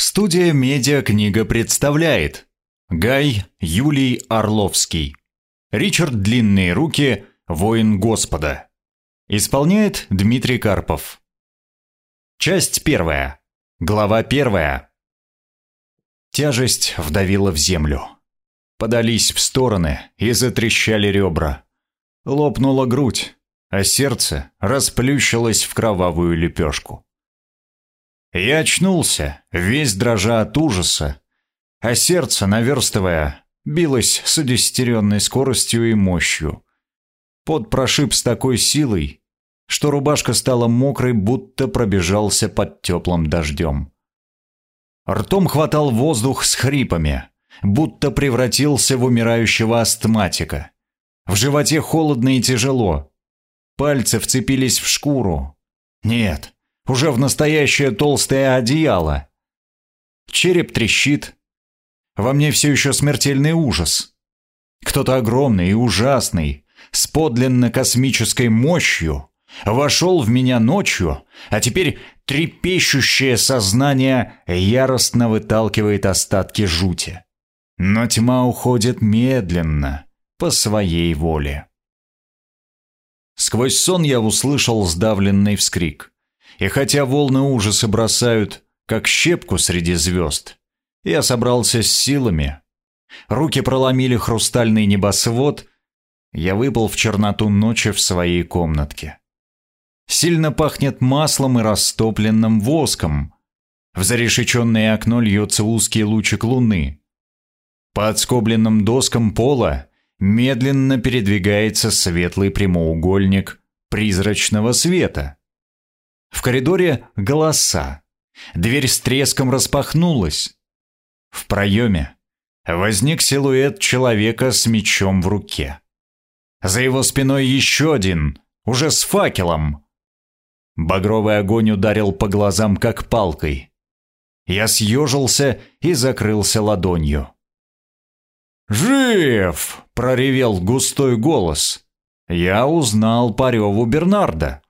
Студия «Медиакнига» представляет Гай Юлий Орловский Ричард Длинные Руки, Воин Господа Исполняет Дмитрий Карпов Часть первая. Глава первая. Тяжесть вдавила в землю. Подались в стороны и затрещали ребра. Лопнула грудь, а сердце расплющилось в кровавую лепешку. Я очнулся, весь дрожа от ужаса, а сердце, наверстывая, билось с удестеренной скоростью и мощью. Под прошиб с такой силой, что рубашка стала мокрой, будто пробежался под теплым дождем. Ртом хватал воздух с хрипами, будто превратился в умирающего астматика. В животе холодно и тяжело. Пальцы вцепились в шкуру. Нет, уже в настоящее толстое одеяло. Череп трещит. Во мне все еще смертельный ужас. Кто-то огромный и ужасный, с подлинно космической мощью, вошел в меня ночью, а теперь трепещущее сознание яростно выталкивает остатки жути. Но тьма уходит медленно, по своей воле. Сквозь сон я услышал сдавленный вскрик. И хотя волны ужаса бросают, как щепку среди звезд, я собрался с силами. Руки проломили хрустальный небосвод, я выпал в черноту ночи в своей комнатке. Сильно пахнет маслом и растопленным воском. В зарешеченное окно льется узкий лучик луны. По отскобленным доскам пола медленно передвигается светлый прямоугольник призрачного света. В коридоре голоса. Дверь с треском распахнулась. В проеме возник силуэт человека с мечом в руке. За его спиной еще один, уже с факелом. Багровый огонь ударил по глазам, как палкой. Я съежился и закрылся ладонью. «Жив!» — проревел густой голос. Я узнал по реву Бернарда.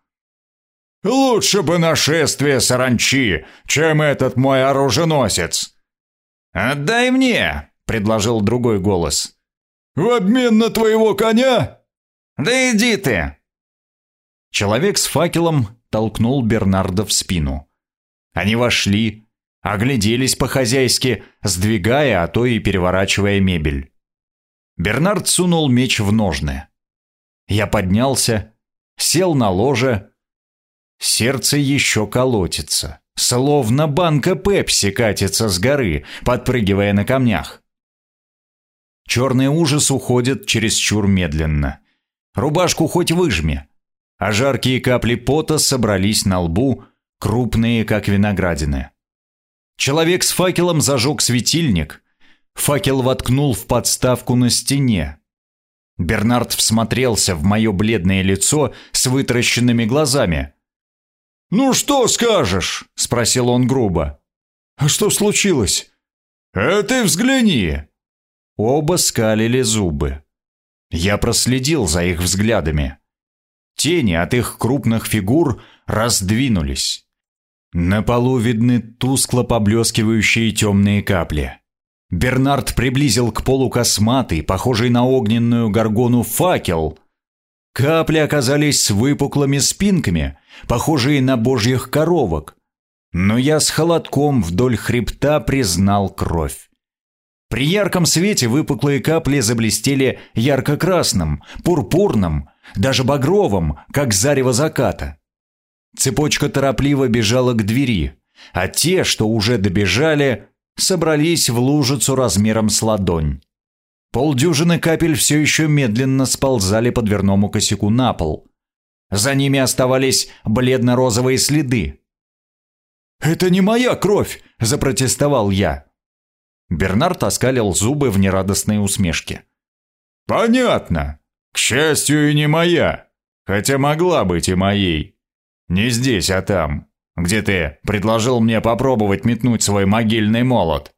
Лучше бы нашествие саранчи, чем этот мой оруженосец. Отдай мне, предложил другой голос. В обмен на твоего коня? Да иди ты. Человек с факелом толкнул Бернарда в спину. Они вошли, огляделись по-хозяйски, сдвигая, а то и переворачивая мебель. Бернард сунул меч в ножны. Я поднялся, сел на ложе, Сердце еще колотится. Словно банка пепси катится с горы, подпрыгивая на камнях. Черный ужас уходит чересчур медленно. Рубашку хоть выжми. А жаркие капли пота собрались на лбу, крупные, как виноградины. Человек с факелом зажег светильник. Факел воткнул в подставку на стене. Бернард всмотрелся в мое бледное лицо с вытаращенными глазами – «Ну что скажешь?» – спросил он грубо. «А что случилось?» «А ты взгляни!» Оба скалили зубы. Я проследил за их взглядами. Тени от их крупных фигур раздвинулись. На полу видны тускло поблескивающие темные капли. Бернард приблизил к полу косматый, похожий на огненную горгону, факел. Капли оказались с выпуклыми спинками, похожие на божьих коровок. Но я с холодком вдоль хребта признал кровь. При ярком свете выпуклые капли заблестели ярко-красным, пурпурным, даже багровым, как зарево заката. Цепочка торопливо бежала к двери, а те, что уже добежали, собрались в лужицу размером с ладонь. Полдюжины капель все еще медленно сползали по дверному косяку на пол. За ними оставались бледно-розовые следы. «Это не моя кровь!» – запротестовал я. Бернард оскалил зубы в нерадостной усмешке. «Понятно. К счастью, и не моя. Хотя могла быть и моей. Не здесь, а там, где ты предложил мне попробовать метнуть свой могильный молот.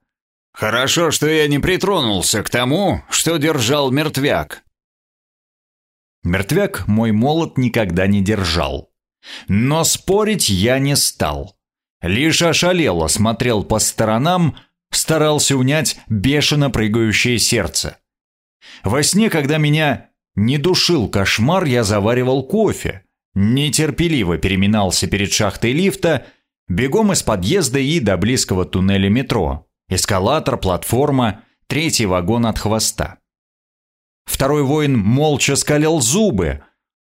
Хорошо, что я не притронулся к тому, что держал мертвяк. Мертвяк мой молот никогда не держал. Но спорить я не стал. Лишь ошалело смотрел по сторонам, старался унять бешено прыгающее сердце. Во сне, когда меня не душил кошмар, я заваривал кофе, нетерпеливо переминался перед шахтой лифта, бегом из подъезда и до близкого туннеля метро. Эскалатор, платформа, третий вагон от хвоста. Второй воин молча скалил зубы.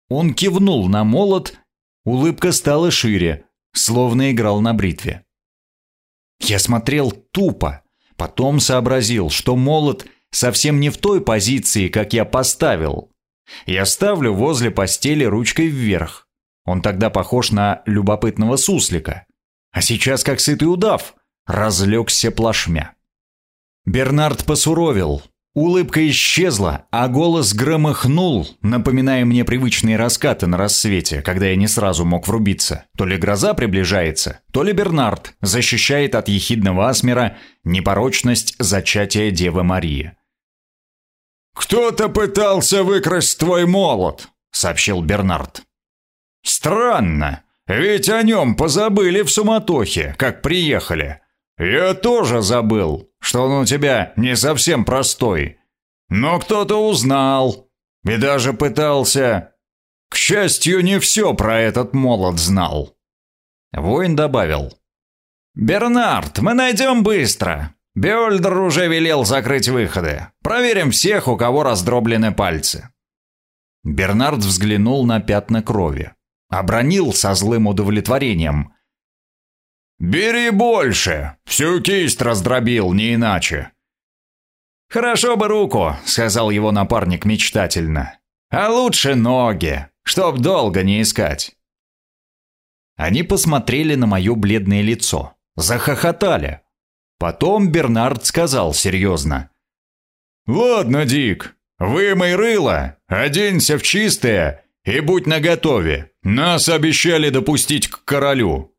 Он кивнул на молот, улыбка стала шире, словно играл на бритве. Я смотрел тупо, потом сообразил, что молот совсем не в той позиции, как я поставил. Я ставлю возле постели ручкой вверх. Он тогда похож на любопытного суслика. А сейчас как сытый удав, разлегся плашмя. Бернард посуровил, Улыбка исчезла, а голос громыхнул, напоминая мне привычные раскаты на рассвете, когда я не сразу мог врубиться. То ли гроза приближается, то ли Бернард защищает от ехидного асмера непорочность зачатия Девы Марии. «Кто-то пытался выкрасть твой молот», — сообщил Бернард. «Странно, ведь о нем позабыли в суматохе, как приехали. Я тоже забыл, что он у тебя не совсем простой. Но кто-то узнал и даже пытался. К счастью, не все про этот молот знал. Воин добавил. «Бернард, мы найдем быстро. Бёльдер уже велел закрыть выходы. Проверим всех, у кого раздроблены пальцы». Бернард взглянул на пятна крови. Обронил со злым удовлетворением. «Бери больше! Всю кисть раздробил, не иначе!» «Хорошо бы руку», — сказал его напарник мечтательно. «А лучше ноги, чтоб долго не искать». Они посмотрели на мое бледное лицо, захохотали. Потом Бернард сказал серьезно. «Ладно, Дик, вымой рыло, оденься в чистое и будь наготове. Нас обещали допустить к королю.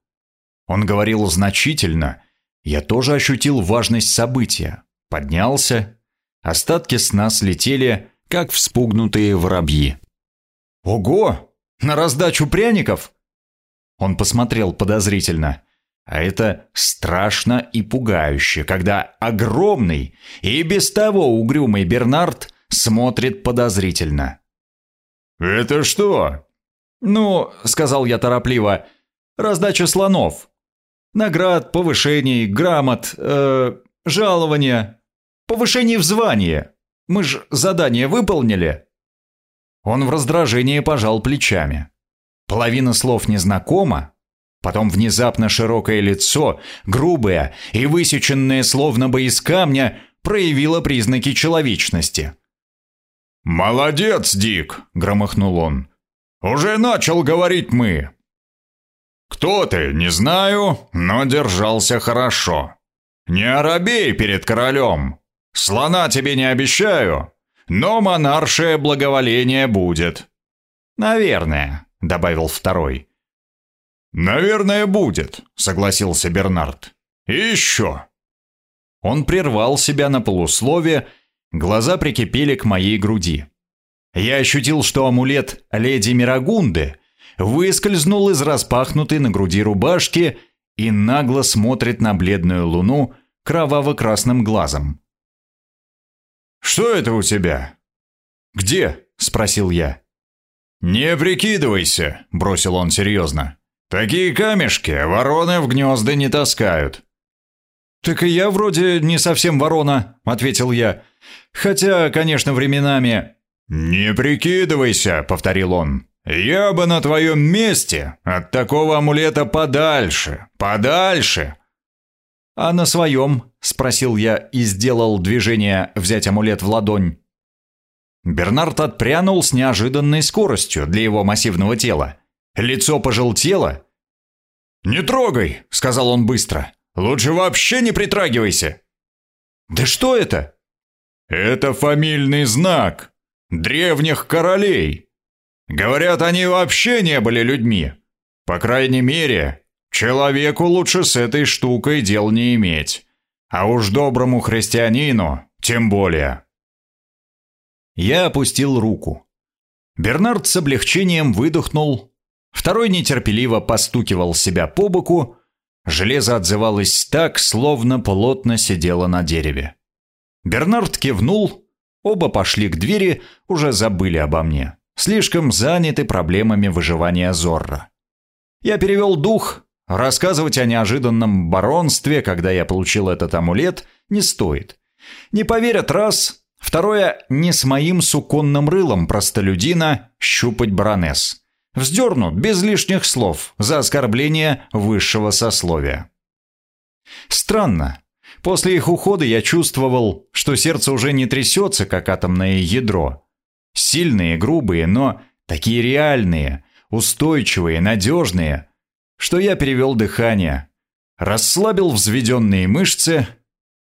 Он говорил значительно. Я тоже ощутил важность события. Поднялся. Остатки сна слетели, как вспугнутые воробьи. «Ого! На раздачу пряников?» Он посмотрел подозрительно. А это страшно и пугающе, когда огромный и без того угрюмый Бернард смотрит подозрительно. «Это что?» «Ну, — сказал я торопливо, — раздача слонов наград, повышений, грамот, э, жалования, повышение в звании. Мы ж задание выполнили». Он в раздражении пожал плечами. Половина слов незнакома, потом внезапно широкое лицо, грубое и высеченное словно бы из камня, проявило признаки человечности. «Молодец, Дик!» — громыхнул он. «Уже начал говорить мы. «Кто ты, не знаю, но держался хорошо. Не оробей перед королем. Слона тебе не обещаю, но монаршее благоволение будет». «Наверное», — добавил второй. «Наверное, будет», — согласился Бернард. «И еще». Он прервал себя на полуслове, глаза прикипели к моей груди. Я ощутил, что амулет леди Мирагунды выскользнул из распахнутой на груди рубашки и нагло смотрит на бледную луну кроваво-красным глазом. «Что это у тебя?» «Где?» — спросил я. «Не прикидывайся», — бросил он серьезно. «Такие камешки вороны в гнезда не таскают». «Так и я вроде не совсем ворона», — ответил я. «Хотя, конечно, временами...» «Не прикидывайся», — повторил он. «Я бы на твоем месте от такого амулета подальше, подальше!» «А на своем?» – спросил я и сделал движение взять амулет в ладонь. Бернард отпрянул с неожиданной скоростью для его массивного тела. Лицо пожелтело. «Не трогай!» – сказал он быстро. «Лучше вообще не притрагивайся!» «Да что это?» «Это фамильный знак древних королей!» Говорят, они вообще не были людьми. По крайней мере, человеку лучше с этой штукой дел не иметь. А уж доброму христианину тем более. Я опустил руку. Бернард с облегчением выдохнул. Второй нетерпеливо постукивал себя по боку. Железо отзывалось так, словно плотно сидело на дереве. Бернард кивнул, оба пошли к двери, уже забыли обо мне. Слишком заняты проблемами выживания Зорро. Я перевел дух, рассказывать о неожиданном баронстве, когда я получил этот амулет, не стоит. Не поверят раз, второе, не с моим суконным рылом простолюдина щупать баронесс. Вздернут без лишних слов за оскорбление высшего сословия. Странно. После их ухода я чувствовал, что сердце уже не трясется, как атомное ядро. Сильные, грубые, но такие реальные, устойчивые, надежные, что я перевел дыхание, расслабил взведенные мышцы.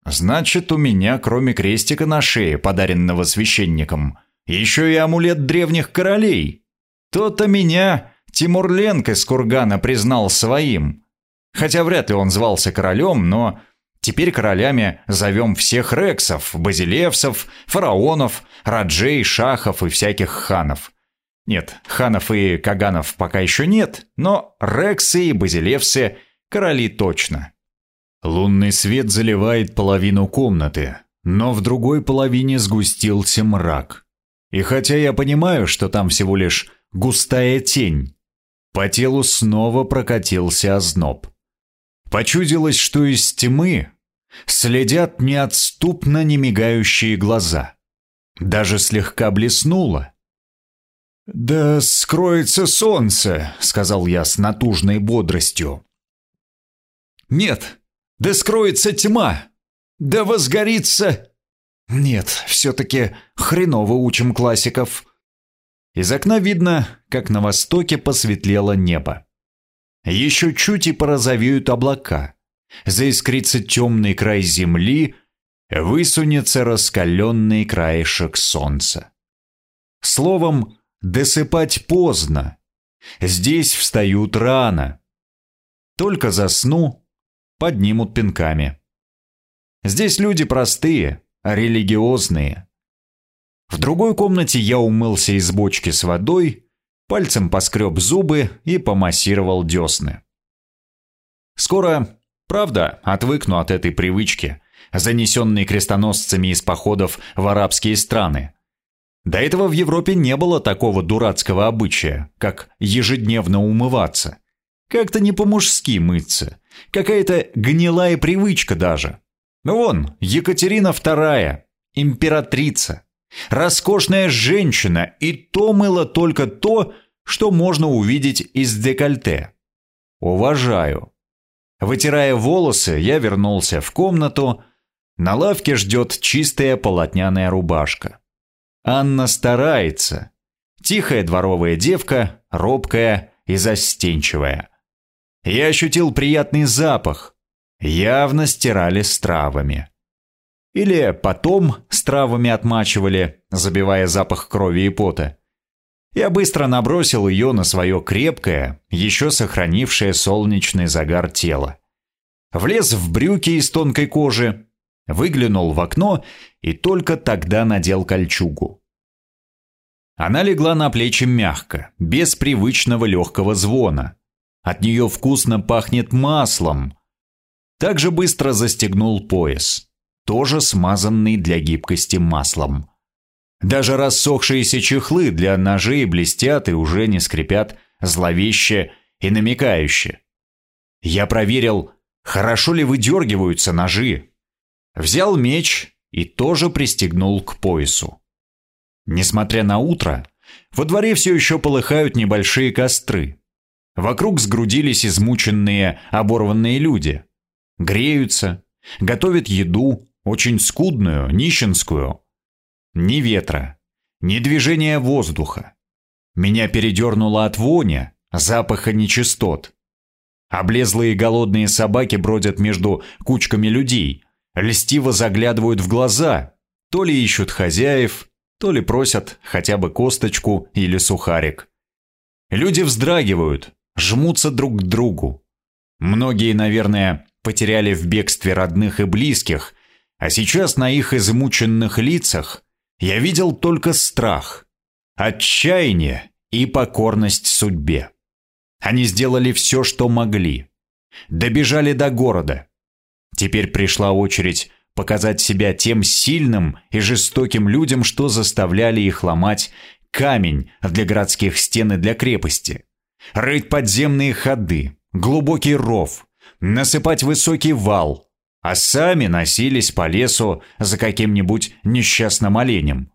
Значит, у меня, кроме крестика на шее, подаренного священником, еще и амулет древних королей. То-то меня Тимур Ленк из Кургана признал своим. Хотя вряд ли он звался королем, но теперь королями зовем всех рексов, базилевсов, фараонов, раджей, шахов и всяких ханов. Нет, ханов и каганов пока еще нет, но рексы и базилевсы – короли точно. Лунный свет заливает половину комнаты, но в другой половине сгустился мрак. И хотя я понимаю, что там всего лишь густая тень. По телу снова прокатился озноб. Почудилось, что из тьмы следят неотступно немигающие глаза. Даже слегка блеснуло. «Да скроется солнце», — сказал я с натужной бодростью. «Нет, да скроется тьма, да возгорится...» «Нет, все-таки хреново учим классиков». Из окна видно, как на востоке посветлело небо. Еще чуть и порозовеют облака. Заискрится темный край земли, высунется раскаленный краешек солнца. Словом, досыпать поздно. Здесь встают рано. Только засну, поднимут пинками. Здесь люди простые, религиозные. В другой комнате я умылся из бочки с водой, пальцем поскреб зубы и помассировал десны. Скоро, правда, отвыкну от этой привычки, занесенной крестоносцами из походов в арабские страны. До этого в Европе не было такого дурацкого обычая, как ежедневно умываться. Как-то не по-мужски мыться. Какая-то гнилая привычка даже. Ну вон, Екатерина II, императрица, Роскошная женщина, и то мыло только то, что можно увидеть из декольте. Уважаю. Вытирая волосы, я вернулся в комнату. На лавке ждет чистая полотняная рубашка. Анна старается. Тихая дворовая девка, робкая и застенчивая. Я ощутил приятный запах. Явно стирали с травами. Или потом с травами отмачивали, забивая запах крови и пота. Я быстро набросил ее на свое крепкое, еще сохранившее солнечный загар тело. Влез в брюки из тонкой кожи, выглянул в окно и только тогда надел кольчугу. Она легла на плечи мягко, без привычного легкого звона. От нее вкусно пахнет маслом. Также быстро застегнул пояс тоже смазанный для гибкости маслом. Даже рассохшиеся чехлы для ножей блестят и уже не скрипят зловеще и намекающе. Я проверил, хорошо ли выдергиваются ножи. Взял меч и тоже пристегнул к поясу. Несмотря на утро, во дворе все еще полыхают небольшие костры. Вокруг сгрудились измученные, оборванные люди. Греются, готовят еду, очень скудную, нищенскую. Ни ветра, ни движения воздуха. Меня передернуло от вони, запаха нечистот. Облезлые голодные собаки бродят между кучками людей, льстиво заглядывают в глаза, то ли ищут хозяев, то ли просят хотя бы косточку или сухарик. Люди вздрагивают, жмутся друг к другу. Многие, наверное, потеряли в бегстве родных и близких, а сейчас на их измученных лицах я видел только страх, отчаяние и покорность судьбе. Они сделали все, что могли. Добежали до города. Теперь пришла очередь показать себя тем сильным и жестоким людям, что заставляли их ломать камень для городских стен и для крепости, рыть подземные ходы, глубокий ров, насыпать высокий вал, а сами носились по лесу за каким-нибудь несчастным оленем.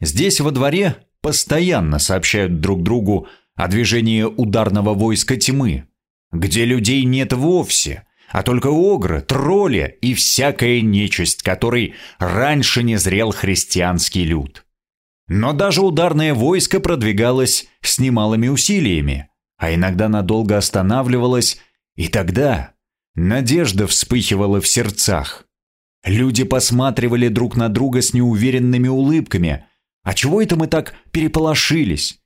Здесь во дворе постоянно сообщают друг другу о движении ударного войска тьмы, где людей нет вовсе, а только огры, тролли и всякая нечисть, которой раньше не зрел христианский люд. Но даже ударное войско продвигалось с немалыми усилиями, а иногда надолго останавливалось, и тогда надежда вспыхивала в сердцах. Люди посматривали друг на друга с неуверенными улыбками. А чего это мы так переполошились?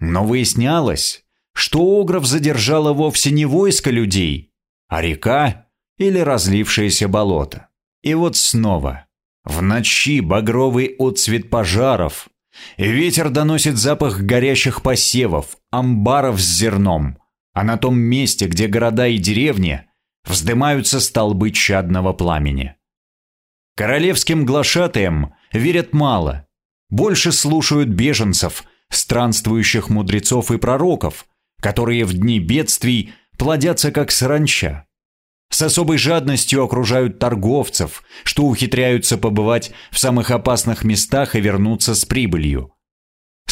Но выяснялось, что Огров задержало вовсе не войско людей, а река или разлившееся болото. И вот снова, в ночи багровый отцвет пожаров, Ветер доносит запах горящих посевов, амбаров с зерном, а на том месте, где города и деревни, вздымаются столбы чадного пламени. Королевским глашатаям верят мало, больше слушают беженцев, странствующих мудрецов и пророков, которые в дни бедствий плодятся как саранча. С особой жадностью окружают торговцев, что ухитряются побывать в самых опасных местах и вернуться с прибылью.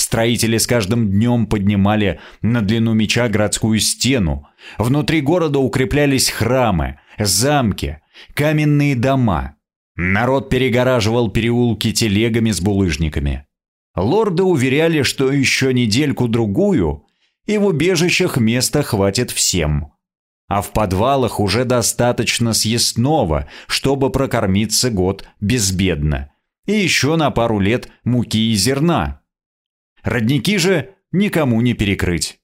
Строители с каждым днем поднимали на длину меча городскую стену. Внутри города укреплялись храмы, замки, каменные дома. Народ перегораживал переулки телегами с булыжниками. Лорды уверяли, что еще недельку-другую, и в убежищах места хватит всем а в подвалах уже достаточно съестного, чтобы прокормиться год безбедно. И еще на пару лет муки и зерна. Родники же никому не перекрыть.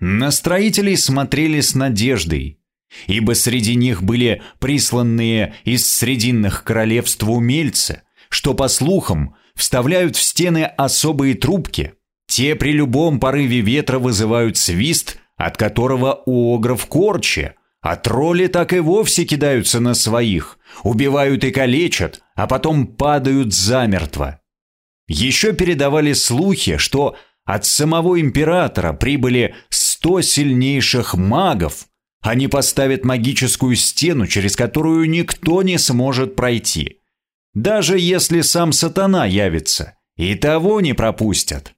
На строителей смотрели с надеждой, ибо среди них были присланные из срединных королевств умельцы, что, по слухам, вставляют в стены особые трубки. Те при любом порыве ветра вызывают свист, от которого у огров корчи, а тролли так и вовсе кидаются на своих, убивают и калечат, а потом падают замертво. Еще передавали слухи, что от самого императора прибыли сто сильнейших магов, они поставят магическую стену, через которую никто не сможет пройти. Даже если сам сатана явится, и того не пропустят.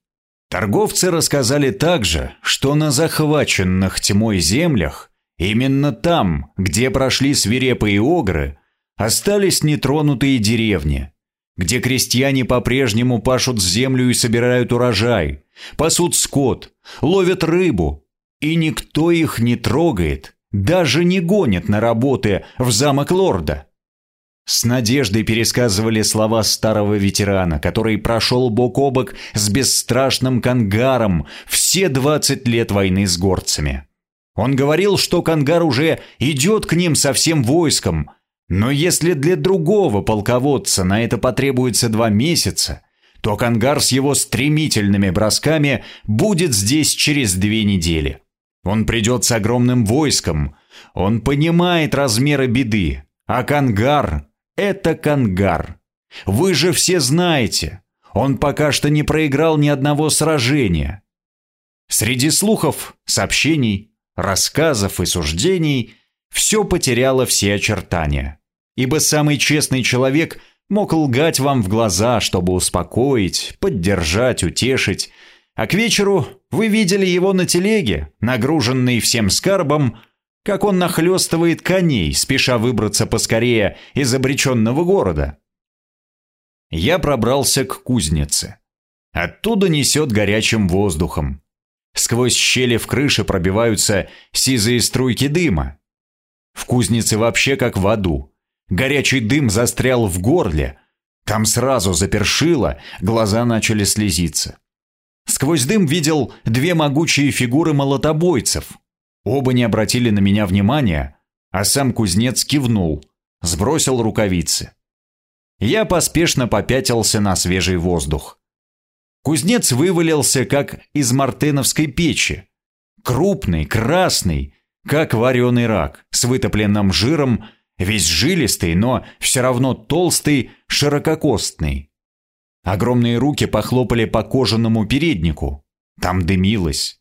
Торговцы рассказали также, что на захваченных тьмой землях, именно там, где прошли свирепые огры, остались нетронутые деревни, где крестьяне по-прежнему пашут землю и собирают урожай, пасут скот, ловят рыбу, и никто их не трогает, даже не гонит на работы в замок лорда. С надеждой пересказывали слова старого ветерана, который прошел бок о бок с бесстрашным кангаром все 20 лет войны с горцами. Он говорил, что кангар уже идет к ним со всем войском, но если для другого полководца на это потребуется два месяца, то кангар с его стремительными бросками будет здесь через две недели. Он придет с огромным войском, он понимает размеры беды, а кангар это Кангар. Вы же все знаете, он пока что не проиграл ни одного сражения. Среди слухов, сообщений, рассказов и суждений все потеряло все очертания. Ибо самый честный человек мог лгать вам в глаза, чтобы успокоить, поддержать, утешить, а к вечеру вы видели его на телеге, нагруженный всем скарбом, как он нахлестывает коней, спеша выбраться поскорее из обреченного города. Я пробрался к кузнице. Оттуда несет горячим воздухом. Сквозь щели в крыше пробиваются сизые струйки дыма. В кузнице вообще как в аду. Горячий дым застрял в горле. Там сразу запершило, глаза начали слезиться. Сквозь дым видел две могучие фигуры молотобойцев, Оба не обратили на меня внимания, а сам кузнец кивнул, сбросил рукавицы. Я поспешно попятился на свежий воздух. Кузнец вывалился, как из мартеновской печи. крупный, красный, как вареный рак, с вытопленным жиром, весь жилистый, но все равно толстый, ширококостный. Огромные руки похлопали по кожаному переднику. Там дымилось.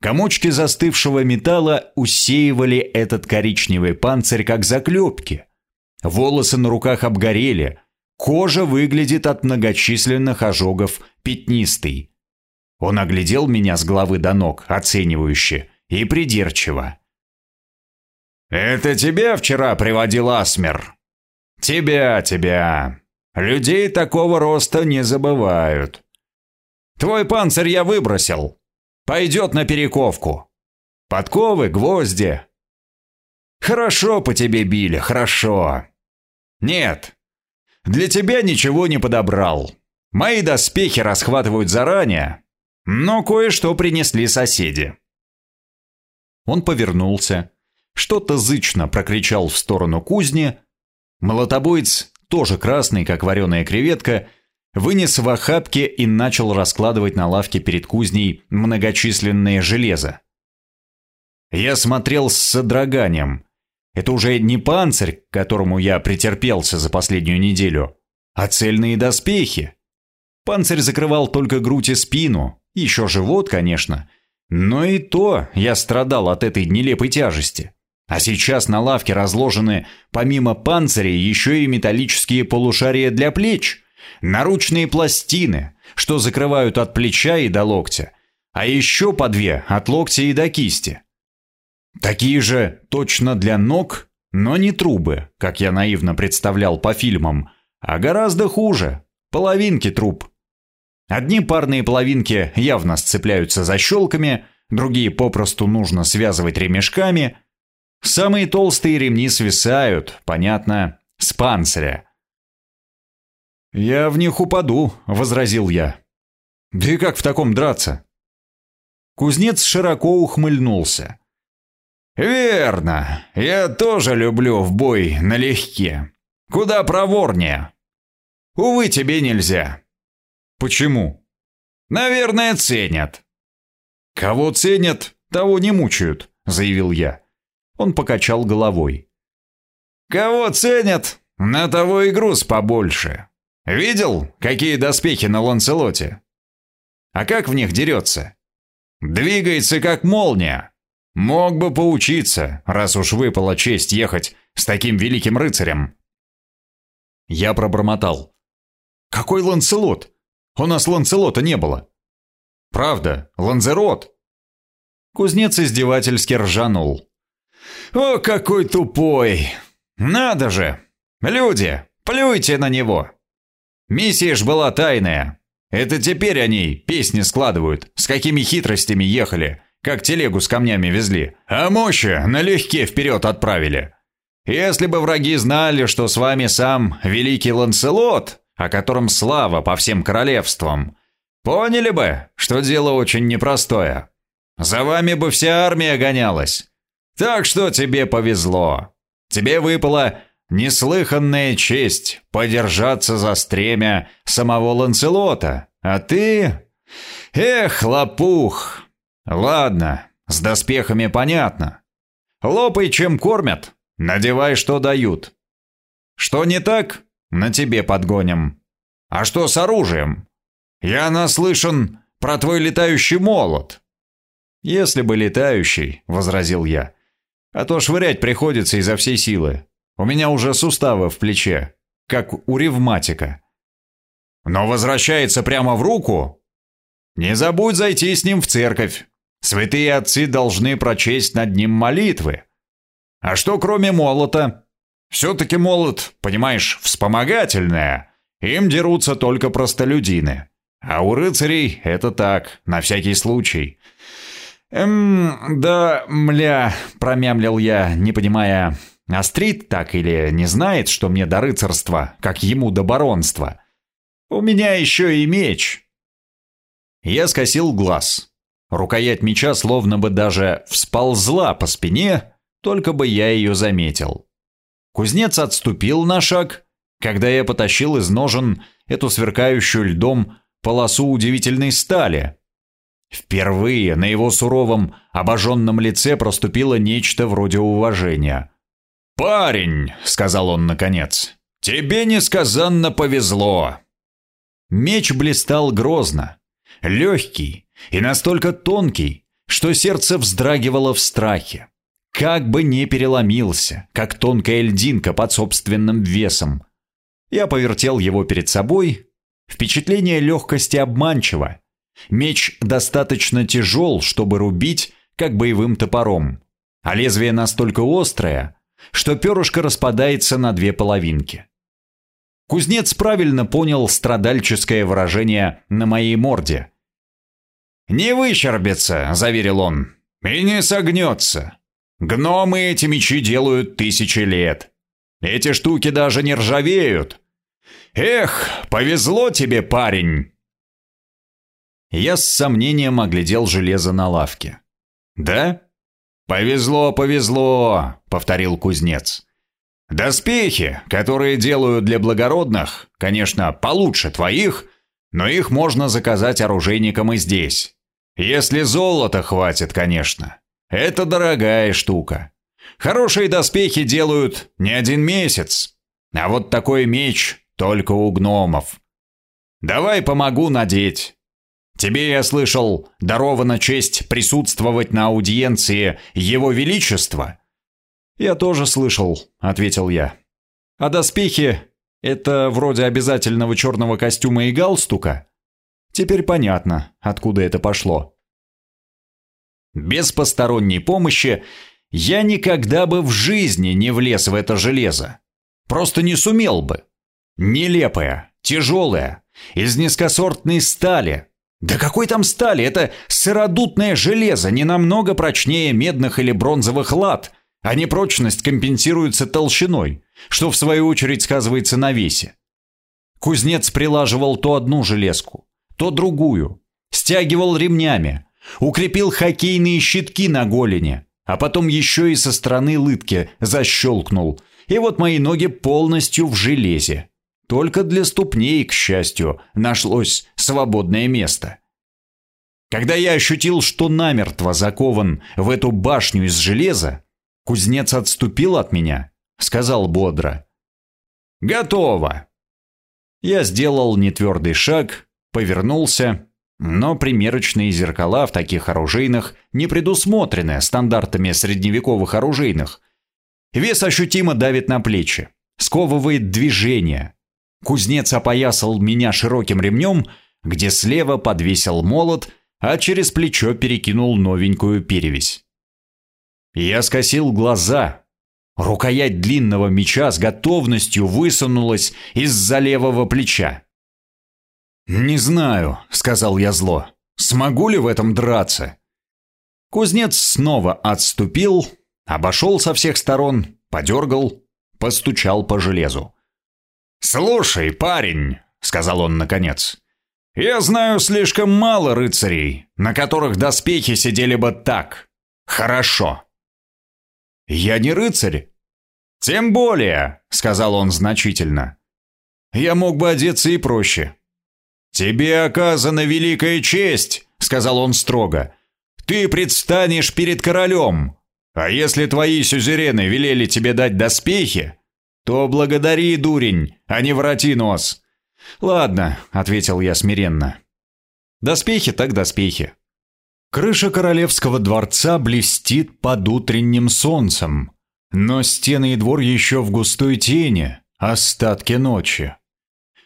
Комочки застывшего металла усеивали этот коричневый панцирь, как заклепки. Волосы на руках обгорели, кожа выглядит от многочисленных ожогов пятнистой. Он оглядел меня с головы до ног, оценивающе и придирчиво. «Это тебя вчера приводил Асмер?» «Тебя, тебя. Людей такого роста не забывают. Твой панцирь я выбросил. Пойдет на перековку. Подковы, гвозди. Хорошо по тебе били, хорошо. Нет, для тебя ничего не подобрал. Мои доспехи расхватывают заранее, но кое-что принесли соседи. Он повернулся, что-то зычно прокричал в сторону кузни. Молотобоец, тоже красный, как вареная креветка, вынес в охапке и начал раскладывать на лавке перед кузней многочисленные железо. Я смотрел с содроганием. Это уже не панцирь, к которому я претерпелся за последнюю неделю, а цельные доспехи. Панцирь закрывал только грудь и спину, еще живот, конечно, но и то я страдал от этой нелепой тяжести. А сейчас на лавке разложены помимо панциря еще и металлические полушария для плеч, наручные пластины, что закрывают от плеча и до локтя, а еще по две от локтя и до кисти. Такие же точно для ног, но не трубы, как я наивно представлял по фильмам, а гораздо хуже – половинки труб. Одни парные половинки явно сцепляются защелками, другие попросту нужно связывать ремешками – Самые толстые ремни свисают, понятно, с панциря. «Я в них упаду», — возразил я. «Да и как в таком драться?» Кузнец широко ухмыльнулся. «Верно, я тоже люблю в бой налегке. Куда проворнее. Увы, тебе нельзя». «Почему?» «Наверное, ценят». «Кого ценят, того не мучают», — заявил я. Он покачал головой. «Кого ценят, на того и груз побольше. Видел, какие доспехи на Ланселоте? А как в них дерется? Двигается, как молния. Мог бы поучиться, раз уж выпала честь ехать с таким великим рыцарем». Я пробормотал. «Какой Ланселот? У нас Ланселота не было». «Правда, Ланзерот». Кузнец издевательски ржанул. «О, какой тупой! Надо же! Люди, плюйте на него! Миссия ж была тайная. Это теперь они песни складывают, с какими хитростями ехали, как телегу с камнями везли, а мощи налегке вперед отправили. Если бы враги знали, что с вами сам великий Ланселот, о котором слава по всем королевствам, поняли бы, что дело очень непростое. За вами бы вся армия гонялась, так что тебе повезло. Тебе выпала неслыханная честь подержаться за стремя самого Ланселота, а ты... Эх, лопух! Ладно, с доспехами понятно. Лопай, чем кормят, надевай, что дают. Что не так, на тебе подгоним. А что с оружием? Я наслышан про твой летающий молот. Если бы летающий, возразил я, а то швырять приходится изо всей силы. У меня уже суставы в плече, как у ревматика. Но возвращается прямо в руку. Не забудь зайти с ним в церковь. Святые отцы должны прочесть над ним молитвы. А что кроме молота? Все-таки молот, понимаешь, вспомогательное. Им дерутся только простолюдины. А у рыцарей это так, на всякий случай. «Эм, да, мля», — промямлил я, не понимая, острит так или не знает, что мне до рыцарства, как ему до баронства. «У меня еще и меч». Я скосил глаз. Рукоять меча словно бы даже всползла по спине, только бы я ее заметил. Кузнец отступил на шаг, когда я потащил из ножен эту сверкающую льдом полосу удивительной стали, Впервые на его суровом, обожженном лице проступило нечто вроде уважения. «Парень», — сказал он наконец, — «тебе несказанно повезло». Меч блистал грозно, легкий и настолько тонкий, что сердце вздрагивало в страхе. Как бы не переломился, как тонкая льдинка под собственным весом. Я повертел его перед собой. Впечатление легкости обманчиво. Меч достаточно тяжел, чтобы рубить, как боевым топором. А лезвие настолько острое, что перышко распадается на две половинки. Кузнец правильно понял страдальческое выражение на моей морде. «Не выщербится», — заверил он, — «и не согнется. Гномы эти мечи делают тысячи лет. Эти штуки даже не ржавеют. Эх, повезло тебе, парень!» Я с сомнением оглядел железо на лавке. «Да?» «Повезло, повезло», — повторил кузнец. «Доспехи, которые делают для благородных, конечно, получше твоих, но их можно заказать оружейникам и здесь. Если золота хватит, конечно. Это дорогая штука. Хорошие доспехи делают не один месяц, а вот такой меч только у гномов. Давай помогу надеть. Тебе, я слышал, дарована честь присутствовать на аудиенции Его Величества?» «Я тоже слышал», — ответил я. «А доспехи — это вроде обязательного черного костюма и галстука?» Теперь понятно, откуда это пошло. Без посторонней помощи я никогда бы в жизни не влез в это железо. Просто не сумел бы. Нелепое, тяжелое, из низкосортной стали, да какой там стали? Это сыродутное железо, не намного прочнее медных или бронзовых лад, а непрочность компенсируется толщиной, что в свою очередь сказывается на весе. Кузнец прилаживал то одну железку, то другую, стягивал ремнями, укрепил хоккейные щитки на голени, а потом еще и со стороны лытки защелкнул, и вот мои ноги полностью в железе. Только для ступней, к счастью, нашлось свободное место. Когда я ощутил, что намертво закован в эту башню из железа, кузнец отступил от меня, сказал бодро. «Готово!» Я сделал нетвердый шаг, повернулся, но примерочные зеркала в таких оружейных не предусмотрены стандартами средневековых оружейных. Вес ощутимо давит на плечи, сковывает движение, Кузнец опоясал меня широким ремнем, где слева подвесил молот, а через плечо перекинул новенькую перевязь. Я скосил глаза. Рукоять длинного меча с готовностью высунулась из-за левого плеча. «Не знаю», — сказал я зло, — «смогу ли в этом драться?» Кузнец снова отступил, обошел со всех сторон, подергал, постучал по железу. «Слушай, парень», — сказал он наконец, — «я знаю слишком мало рыцарей, на которых доспехи сидели бы так. Хорошо». «Я не рыцарь». «Тем более», — сказал он значительно. «Я мог бы одеться и проще». «Тебе оказана великая честь», — сказал он строго. «Ты предстанешь перед королем. А если твои сюзерены велели тебе дать доспехи, то благодари, дурень, а не врати нос. Ладно, ответил я смиренно. Доспехи так доспехи. Крыша королевского дворца блестит под утренним солнцем, но стены и двор еще в густой тени, остатки ночи.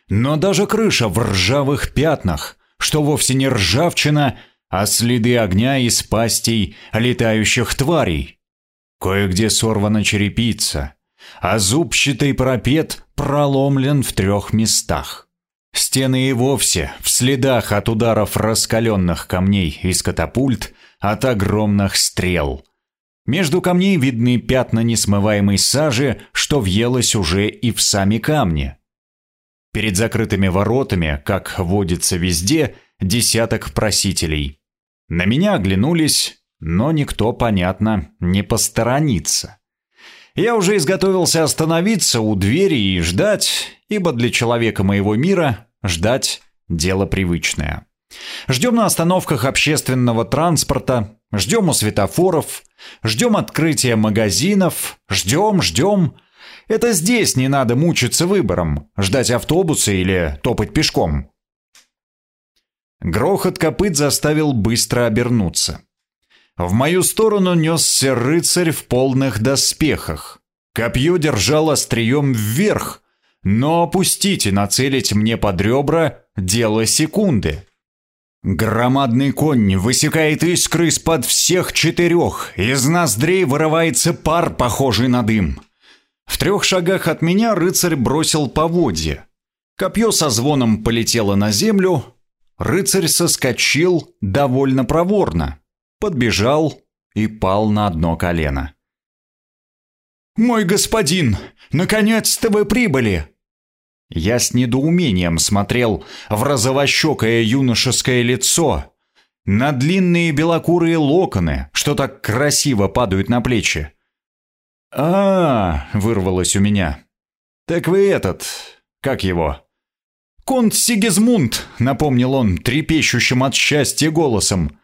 Но даже крыша в ржавых пятнах, что вовсе не ржавчина, а следы огня из пастей летающих тварей. Кое-где сорвана черепица, а зубчатый пропет проломлен в трех местах. Стены и вовсе в следах от ударов раскаленных камней из катапульт от огромных стрел. Между камней видны пятна несмываемой сажи, что въелось уже и в сами камни. Перед закрытыми воротами, как водится везде, десяток просителей. На меня оглянулись, но никто, понятно, не посторонится. Я уже изготовился остановиться у двери и ждать, ибо для человека моего мира ждать – дело привычное. Ждем на остановках общественного транспорта, ждем у светофоров, ждем открытия магазинов, ждем, ждем. Это здесь не надо мучиться выбором, ждать автобуса или топать пешком. Грохот копыт заставил быстро обернуться. В мою сторону несся рыцарь в полных доспехах. Копье держал острием вверх, но опустить и нацелить мне под ребра – дело секунды. Громадный конь высекает искры из-под всех четырех, из ноздрей вырывается пар, похожий на дым. В трех шагах от меня рыцарь бросил поводья. Копье со звоном полетело на землю, рыцарь соскочил довольно проворно, подбежал и пал на одно колено. «Мой господин, наконец-то вы прибыли!» Я с недоумением смотрел в розовощекое юношеское лицо, на длинные белокурые локоны, что так красиво падают на плечи. а, -а, -а вырвалось у меня. «Так вы этот... как его?» «Конт Сигизмунд», — напомнил он трепещущим от счастья голосом.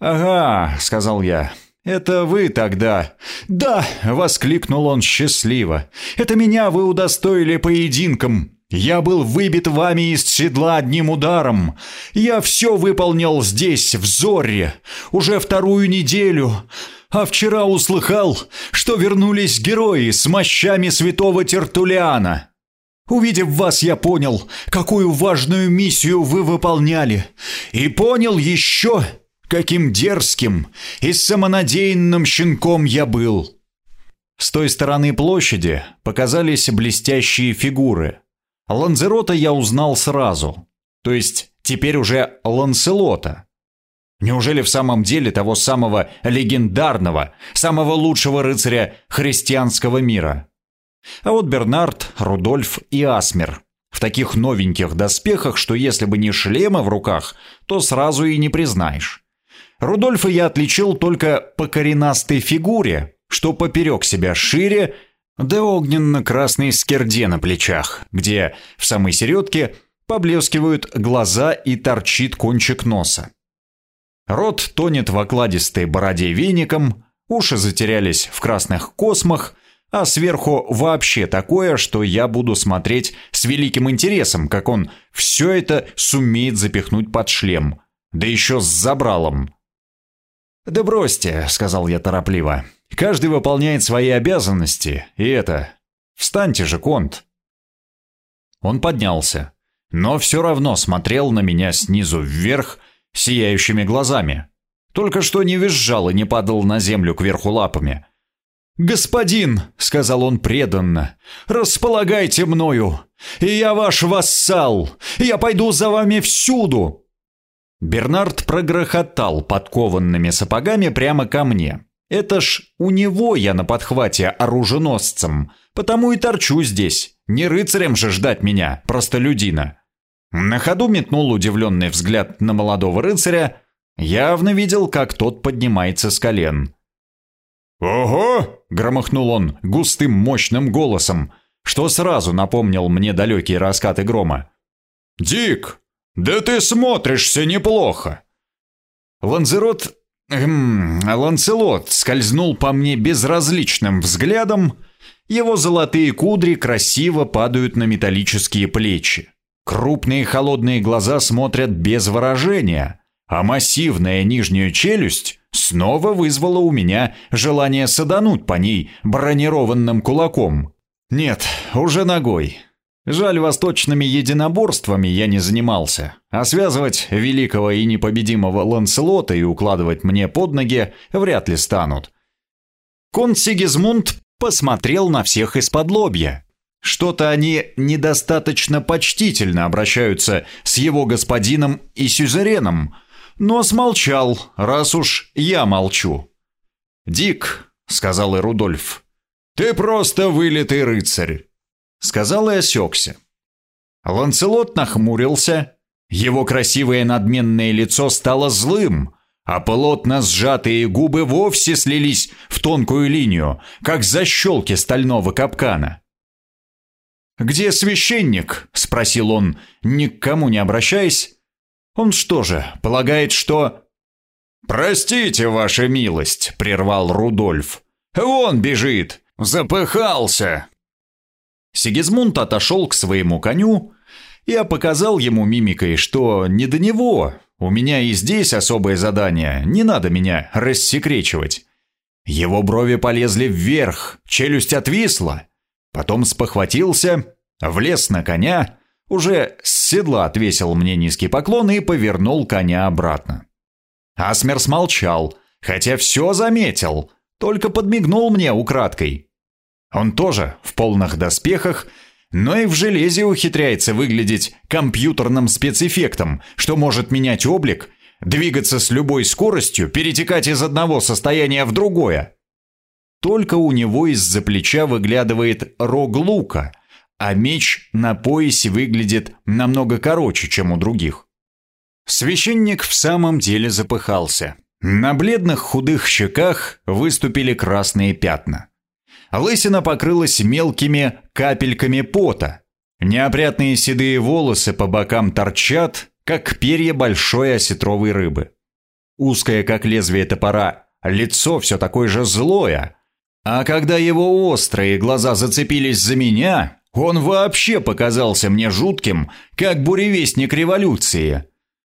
«Ага», — сказал я, — «это вы тогда». «Да», — воскликнул он счастливо, — «это меня вы удостоили поединком. Я был выбит вами из седла одним ударом. Я все выполнил здесь, в Зорре, уже вторую неделю. А вчера услыхал, что вернулись герои с мощами святого Тертулиана. Увидев вас, я понял, какую важную миссию вы выполняли. И понял еще, каким дерзким и самонадеянным щенком я был. С той стороны площади показались блестящие фигуры – Ланзерота я узнал сразу. То есть теперь уже Ланселота. Неужели в самом деле того самого легендарного, самого лучшего рыцаря христианского мира? А вот Бернард, Рудольф и Асмер в таких новеньких доспехах, что если бы не шлема в руках, то сразу и не признаешь. Рудольфа я отличил только по коренастой фигуре, что поперек себя шире да огненно-красный скерде на плечах, где в самой середке поблескивают глаза и торчит кончик носа. Рот тонет в окладистой бороде веником, уши затерялись в красных космах, а сверху вообще такое, что я буду смотреть с великим интересом, как он все это сумеет запихнуть под шлем, да еще с забралом. «Да бросьте», — сказал я торопливо, Каждый выполняет свои обязанности, и это... Встаньте же, Конт!» Он поднялся, но все равно смотрел на меня снизу вверх сияющими глазами. Только что не визжал и не падал на землю кверху лапами. «Господин!» — сказал он преданно. «Располагайте мною! И я ваш вассал! Я пойду за вами всюду!» Бернард прогрохотал подкованными сапогами прямо ко мне. Это ж у него я на подхвате оруженосцем, потому и торчу здесь. Не рыцарем же ждать меня, простолюдина. На ходу метнул удивленный взгляд на молодого рыцаря, явно видел, как тот поднимается с колен. «Ого!» — громыхнул он густым мощным голосом, что сразу напомнил мне далекие раскаты грома. «Дик, да ты смотришься неплохо!» Ланзерот Эм, Ланселот скользнул по мне безразличным взглядом. Его золотые кудри красиво падают на металлические плечи. Крупные холодные глаза смотрят без выражения, а массивная нижняя челюсть снова вызвала у меня желание садануть по ней бронированным кулаком. Нет, уже ногой. Жаль, восточными единоборствами я не занимался, а связывать великого и непобедимого Ланселота и укладывать мне под ноги вряд ли станут. Конт Сигизмунд посмотрел на всех из-под лобья. Что-то они недостаточно почтительно обращаются с его господином и сюзереном, но смолчал, раз уж я молчу. «Дик», — сказал и Рудольф, — «ты просто вылитый рыцарь. Сказал и осекся. Ланцелот нахмурился. Его красивое надменное лицо стало злым, а плотно сжатые губы вовсе слились в тонкую линию, как защелки стального капкана. «Где священник?» — спросил он, ни к кому не обращаясь. Он что же, полагает, что... «Простите, ваша милость», — прервал Рудольф. «Вон бежит! Запыхался!» Сигизмунд отошел к своему коню. Я показал ему мимикой, что не до него. У меня и здесь особое задание, не надо меня рассекречивать. Его брови полезли вверх, челюсть отвисла. Потом спохватился, влез на коня, уже с седла отвесил мне низкий поклон и повернул коня обратно. Асмер смолчал, хотя все заметил, только подмигнул мне украдкой. Он тоже в полных доспехах, но и в железе ухитряется выглядеть компьютерным спецэффектом, что может менять облик, двигаться с любой скоростью, перетекать из одного состояния в другое. Только у него из-за плеча выглядывает рог лука, а меч на поясе выглядит намного короче, чем у других. Священник в самом деле запыхался. На бледных худых щеках выступили красные пятна. Лысина покрылась мелкими капельками пота. Неопрятные седые волосы по бокам торчат, как перья большой осетровой рыбы. Узкое, как лезвие топора, лицо все такое же злое. А когда его острые глаза зацепились за меня, он вообще показался мне жутким, как буревестник революции.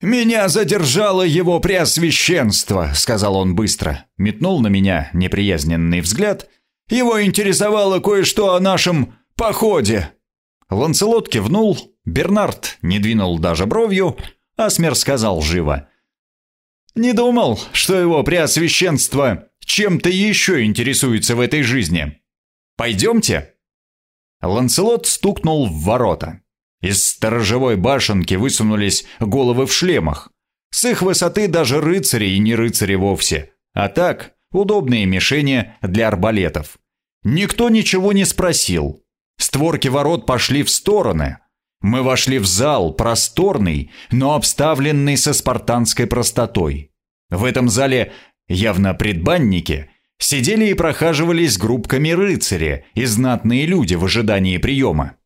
«Меня задержало его преосвященство», — сказал он быстро. Метнул на меня неприязненный взгляд. «Его интересовало кое-что о нашем походе». Ланцелот кивнул, Бернард не двинул даже бровью, Асмер сказал живо. «Не думал, что его преосвященство чем-то еще интересуется в этой жизни. Пойдемте?» Ланселот стукнул в ворота. Из сторожевой башенки высунулись головы в шлемах. С их высоты даже рыцари и не рыцари вовсе. А так, удобные мишени для арбалетов. Никто ничего не спросил. Створки ворот пошли в стороны. Мы вошли в зал, просторный, но обставленный со спартанской простотой. В этом зале, явно предбанники, Сидели и прохаживались группками рыцари и знатные люди в ожидании приема.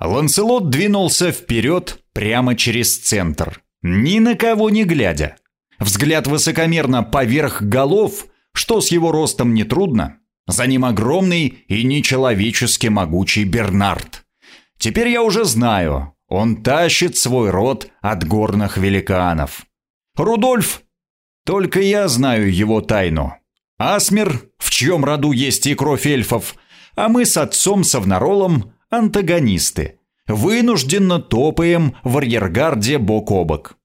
Ланселот двинулся вперед прямо через центр, ни на кого не глядя. Взгляд высокомерно поверх голов, что с его ростом нетрудно. За ним огромный и нечеловечески могучий Бернард. Теперь я уже знаю, он тащит свой род от горных великанов. Рудольф, только я знаю его тайну. Асмер, в чьем роду есть и кровь эльфов, а мы с отцом Савнаролом – антагонисты. Вынужденно топаем в арьергарде бок о бок.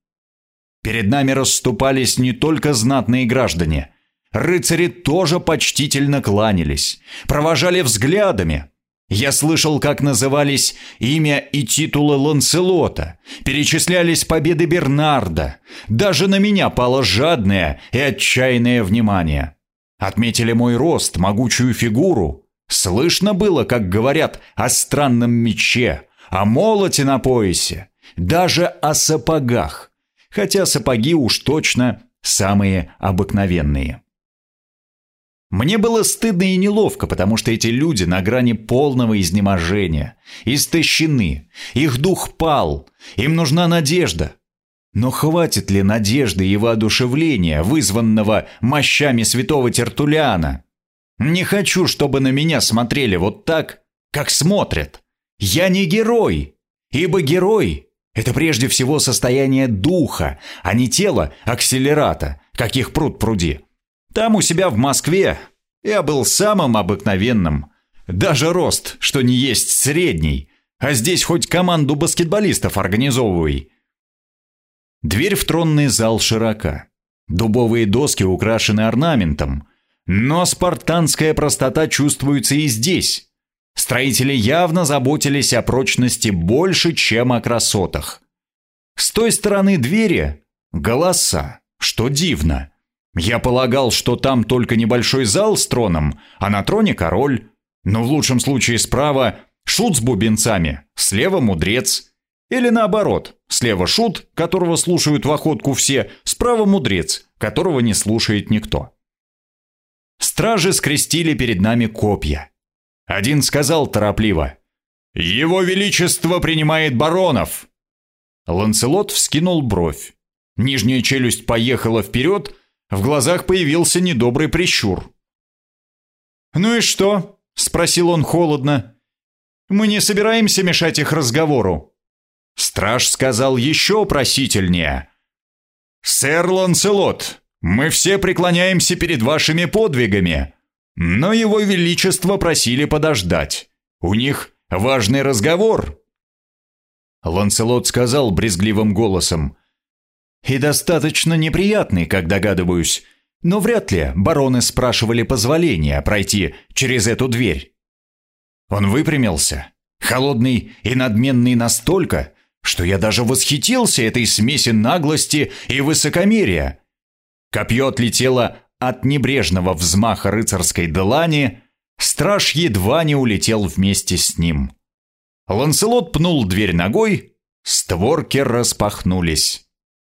Перед нами расступались не только знатные граждане. Рыцари тоже почтительно кланялись, провожали взглядами. Я слышал, как назывались имя и титулы Ланселота, перечислялись победы Бернарда. Даже на меня пало жадное и отчаянное внимание. Отметили мой рост, могучую фигуру. Слышно было, как говорят о странном мече, о молоте на поясе, даже о сапогах, хотя сапоги уж точно самые обыкновенные. Мне было стыдно и неловко, потому что эти люди на грани полного изнеможения, истощены, их дух пал, им нужна надежда, но хватит ли надежды и воодушевления, вызванного мощами святого Тертулиана? Не хочу, чтобы на меня смотрели вот так, как смотрят. Я не герой, ибо герой — это прежде всего состояние духа, а не тело акселерата, каких пруд пруди. Там у себя в Москве я был самым обыкновенным. Даже рост, что не есть средний, а здесь хоть команду баскетболистов организовывай — Дверь в тронный зал широка. Дубовые доски украшены орнаментом, но спартанская простота чувствуется и здесь. Строители явно заботились о прочности больше, чем о красотах. С той стороны двери голоса, что дивно. Я полагал, что там только небольшой зал с троном, а на троне король. Но в лучшем случае справа шут с бубенцами, слева мудрец, или наоборот, слева шут, которого слушают в охотку все, справа мудрец, которого не слушает никто. Стражи скрестили перед нами копья. Один сказал торопливо. «Его Величество принимает баронов!» Ланселот вскинул бровь. Нижняя челюсть поехала вперед, в глазах появился недобрый прищур. «Ну и что?» — спросил он холодно. «Мы не собираемся мешать их разговору». Страж сказал еще просительнее. «Сэр Ланселот, мы все преклоняемся перед вашими подвигами, но его величество просили подождать. У них важный разговор». Ланселот сказал брезгливым голосом. «И достаточно неприятный, как догадываюсь, но вряд ли бароны спрашивали позволения пройти через эту дверь». Он выпрямился, холодный и надменный настолько, что я даже восхитился этой смеси наглости и высокомерия. Копье отлетело от небрежного взмаха рыцарской длани, страж едва не улетел вместе с ним. Ланселот пнул дверь ногой, створки распахнулись.